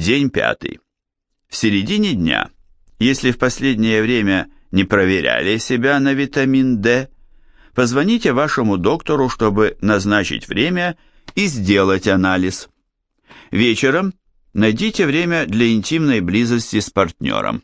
День пятый. В середине дня, если в последнее время не проверяли себя на витамин D, позвоните вашему доктору, чтобы назначить время и сделать анализ. Вечером найдите время для интимной близости с партнером.